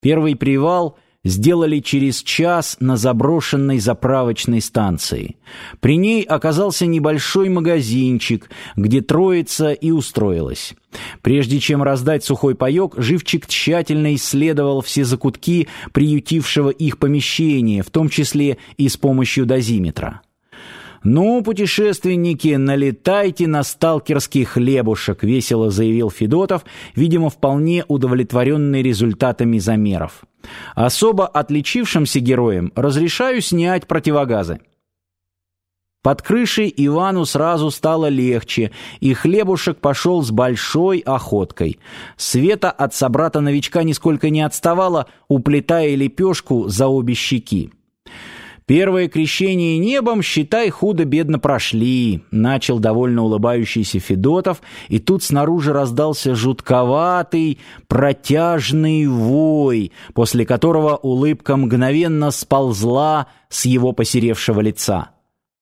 Первый привал сделали через час на заброшенной заправочной станции. При ней оказался небольшой магазинчик, где троица и устроилась. Прежде чем раздать сухой паёк, Живчик тщательно исследовал все закутки приютившего их помещения, в том числе и с помощью дозиметра. «Ну, путешественники, налетайте на сталкерский хлебушек», — весело заявил Федотов, видимо, вполне удовлетворенный результатами замеров. «Особо отличившимся героям разрешаю снять противогазы». Под крышей Ивану сразу стало легче, и хлебушек пошел с большой охоткой. Света от собрата-новичка нисколько не отставала, уплетая лепешку за обе щеки. Первое крещение небом, считай, худо-бедно прошли, начал довольно улыбающийся Федотов, и тут снаружи раздался жутковатый, протяжный вой, после которого улыбка мгновенно сползла с его посеревшего лица.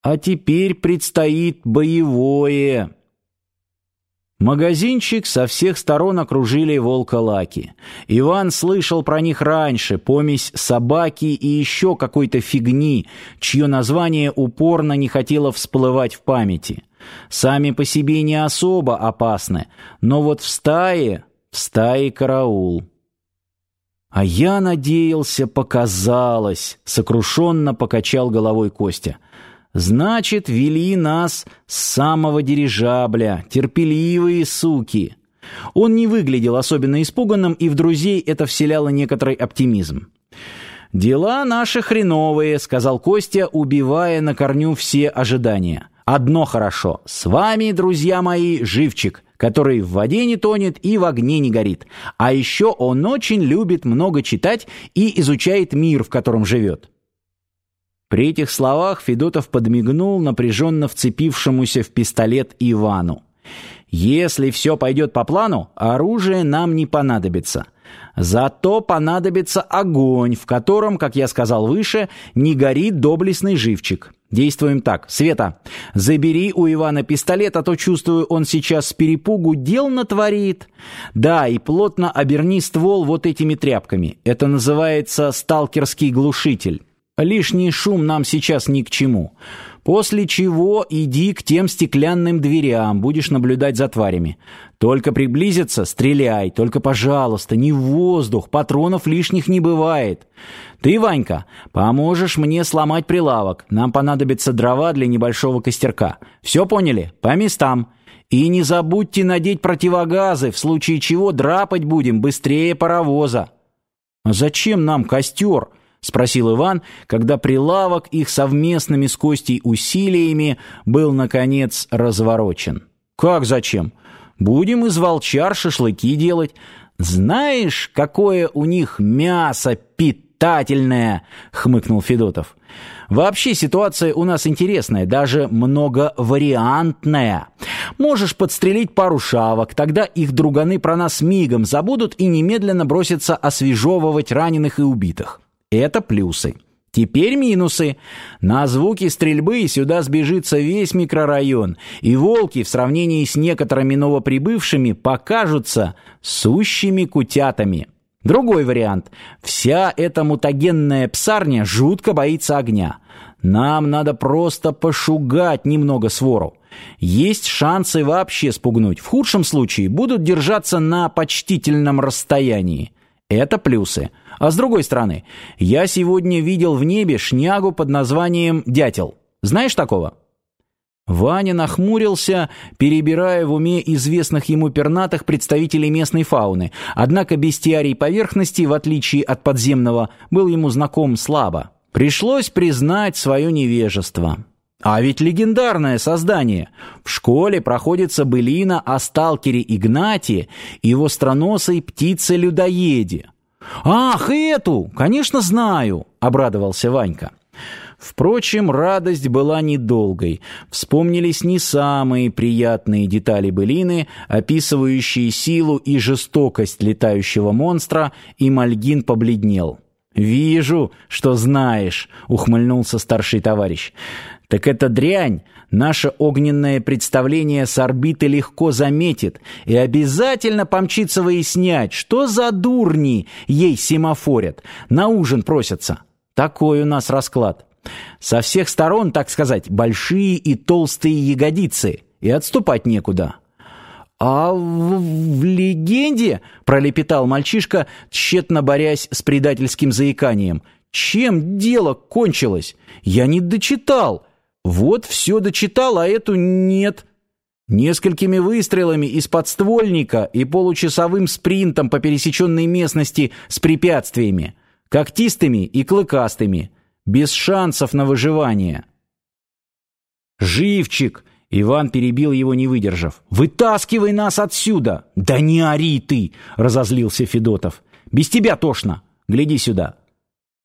А теперь предстоит боевое. Магазинчик со всех сторон окружили волколаки. Иван слышал про них раньше, помесь собаки и еще какой-то фигни, чье название упорно не хотело всплывать в памяти. Сами по себе не особо опасны, но вот в стае, в стае караул. А я надеялся, показалось, сокрушенно покачал головой Костя. Значит, вели нас с самого дирижабля, терпеливые суки. Он не выглядел особенно испуганным, и в друзей это вселяло некоторый оптимизм. «Дела наши хреновые», — сказал Костя, убивая на корню все ожидания. «Одно хорошо. С вами, друзья мои, живчик, который в воде не тонет и в огне не горит. А еще он очень любит много читать и изучает мир, в котором живет». При этих словах Федотов подмигнул напряженно вцепившемуся в пистолет Ивану. «Если все пойдет по плану, оружие нам не понадобится. Зато понадобится огонь, в котором, как я сказал выше, не горит доблестный живчик. Действуем так. Света, забери у Ивана пистолет, а то, чувствую, он сейчас с перепугу дел натворит. Да, и плотно оберни ствол вот этими тряпками. Это называется сталкерский глушитель». Лишний шум нам сейчас ни к чему. После чего иди к тем стеклянным дверям, будешь наблюдать за тварями. Только приблизиться, стреляй, только, пожалуйста, не в воздух, патронов лишних не бывает. Ты, Ванька, поможешь мне сломать прилавок. Нам понадобятся дрова для небольшого костерка. Все поняли? По местам. И не забудьте надеть противогазы, в случае чего драпать будем быстрее паровоза. А зачем нам костер? — спросил Иван, когда прилавок их совместными с Костей усилиями был, наконец, разворочен. «Как зачем? Будем из волчар шашлыки делать. Знаешь, какое у них мясо питательное!» — хмыкнул Федотов. «Вообще ситуация у нас интересная, даже многовариантная. Можешь подстрелить пару шавок, тогда их друганы про нас мигом забудут и немедленно бросятся освежевывать раненых и убитых. Это плюсы. Теперь минусы. На звуки стрельбы сюда сбежится весь микрорайон, и волки в сравнении с некоторыми новоприбывшими покажутся сущими кутятами. Другой вариант. Вся эта мутагенная псарня жутко боится огня. Нам надо просто пошугать немного свору. Есть шансы вообще спугнуть. В худшем случае будут держаться на почтительном расстоянии. Это плюсы. А с другой стороны, я сегодня видел в небе шнягу под названием «Дятел». Знаешь такого? Ваня нахмурился, перебирая в уме известных ему пернатых представителей местной фауны. Однако бестиарий поверхности, в отличие от подземного, был ему знаком слабо. Пришлось признать свое невежество. А ведь легендарное создание. В школе проходится былина о сталкере Игнатии и его страносой птице-людоеде. «Ах, эту! Конечно, знаю!» — обрадовался Ванька. Впрочем, радость была недолгой. Вспомнились не самые приятные детали былины, описывающие силу и жестокость летающего монстра, и Мальгин побледнел. «Вижу, что знаешь», — ухмыльнулся старший товарищ. «Так эта дрянь Наше огненное представление с орбиты легко заметит и обязательно помчится выяснять, что за дурни ей семафорят, на ужин просятся. Такой у нас расклад. Со всех сторон, так сказать, большие и толстые ягодицы, и отступать некуда. «А в, в легенде?» — пролепетал мальчишка, тщетно борясь с предательским заиканием. «Чем дело кончилось? Я не дочитал. Вот все дочитал, а эту нет». Несколькими выстрелами из подствольника и получасовым спринтом по пересеченной местности с препятствиями, когтистыми и клыкастыми, без шансов на выживание. «Живчик!» Иван перебил его, не выдержав. «Вытаскивай нас отсюда!» «Да не ори ты!» — разозлился Федотов. «Без тебя тошно! Гляди сюда!»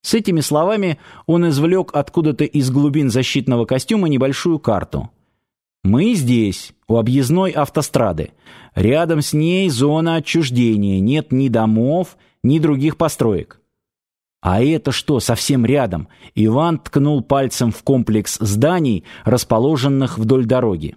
С этими словами он извлек откуда-то из глубин защитного костюма небольшую карту. «Мы здесь, у объездной автострады. Рядом с ней зона отчуждения, нет ни домов, ни других построек. А это что, совсем рядом? Иван ткнул пальцем в комплекс зданий, расположенных вдоль дороги.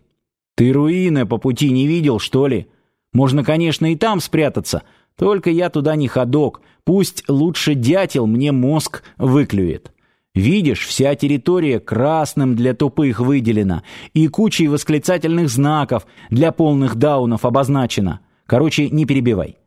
Ты руины по пути не видел, что ли? Можно, конечно, и там спрятаться, только я туда не ходок. Пусть лучше дятел мне мозг выклюет. Видишь, вся территория красным для тупых выделена и кучей восклицательных знаков для полных даунов обозначена. Короче, не перебивай.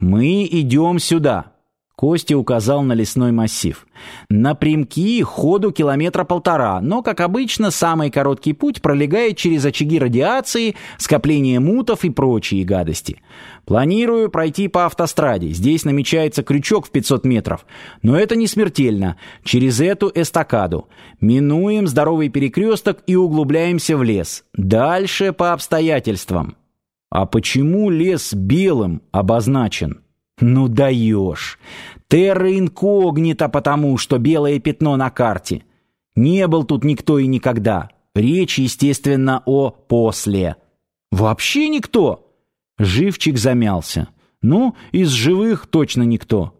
Мы идем сюда. Костя указал на лесной массив. Напрямки ходу километра полтора, но, как обычно, самый короткий путь пролегает через очаги радиации, скопление мутов и прочие гадости. Планирую пройти по автостраде. Здесь намечается крючок в 500 метров. Но это не смертельно. Через эту эстакаду. Минуем здоровый перекресток и углубляемся в лес. Дальше по обстоятельствам. А почему лес белым обозначен? Ну даешь. Терра инкогнита потому, что белое пятно на карте. Не был тут никто и никогда. Речь, естественно, о после. Вообще никто. Живчик замялся. Ну, из живых точно никто.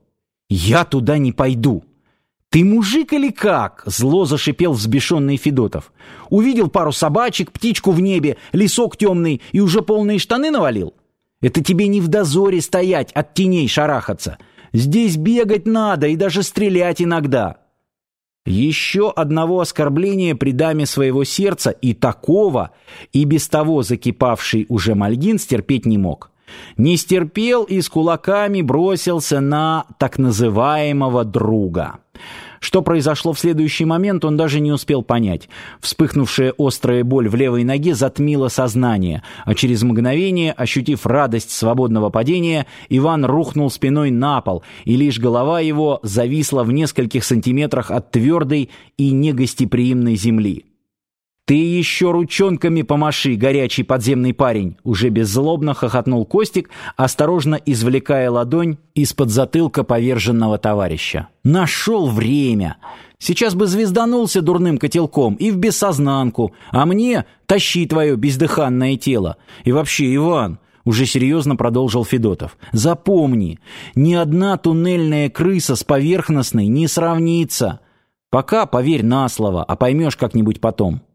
Я туда не пойду. «Ты мужик или как?» — зло зашипел взбешенный Федотов. «Увидел пару собачек, птичку в небе, лесок темный и уже полные штаны навалил? Это тебе не в дозоре стоять, от теней шарахаться. Здесь бегать надо и даже стрелять иногда. Еще одного оскорбления при даме своего сердца и такого, и без того закипавший уже Мальгин стерпеть не мог. Не стерпел и с кулаками бросился на так называемого друга. Что произошло в следующий момент, он даже не успел понять. Вспыхнувшая острая боль в левой ноге затмила сознание, а через мгновение, ощутив радость свободного падения, Иван рухнул спиной на пол, и лишь голова его зависла в нескольких сантиметрах от твердой и негостеприимной земли. «Ты еще ручонками помаши, горячий подземный парень!» Уже беззлобно хохотнул Костик, осторожно извлекая ладонь из-под затылка поверженного товарища. «Нашел время! Сейчас бы звезданулся дурным котелком и в бессознанку, а мне тащи твое бездыханное тело. И вообще, Иван...» Уже серьезно продолжил Федотов. «Запомни, ни одна туннельная крыса с поверхностной не сравнится. Пока поверь на слово, а поймешь как-нибудь потом».